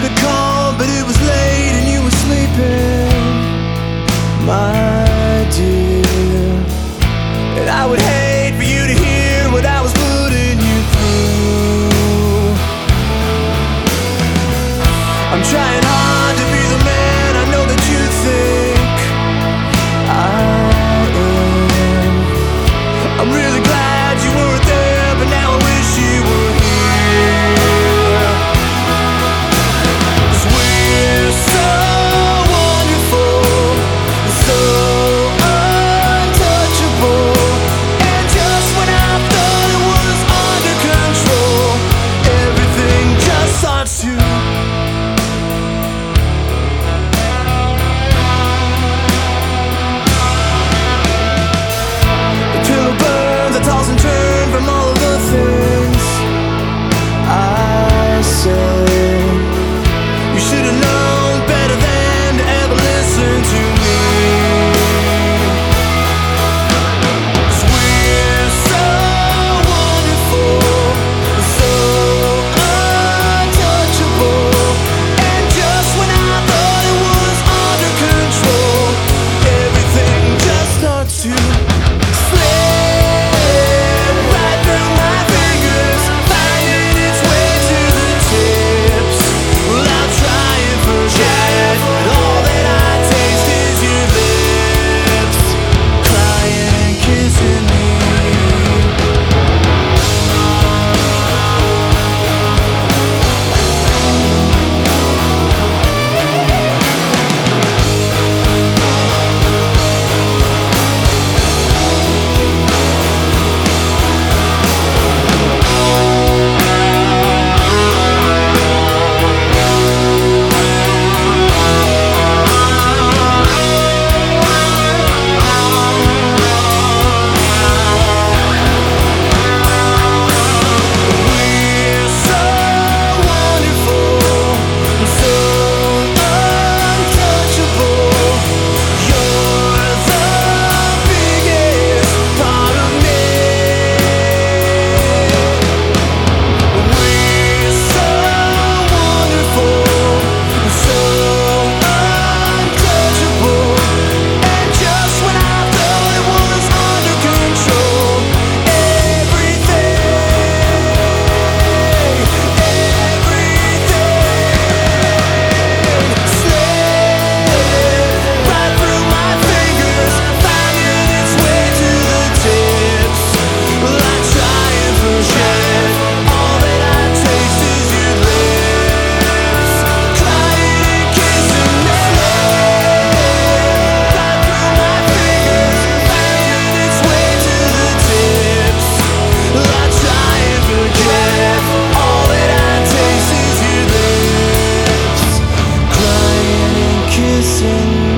to call, but it was late and you were sleeping, my dear. And I would hate for you to hear what I was putting you through. I'm trying hard to be the man I know that you think I am. I'm really. in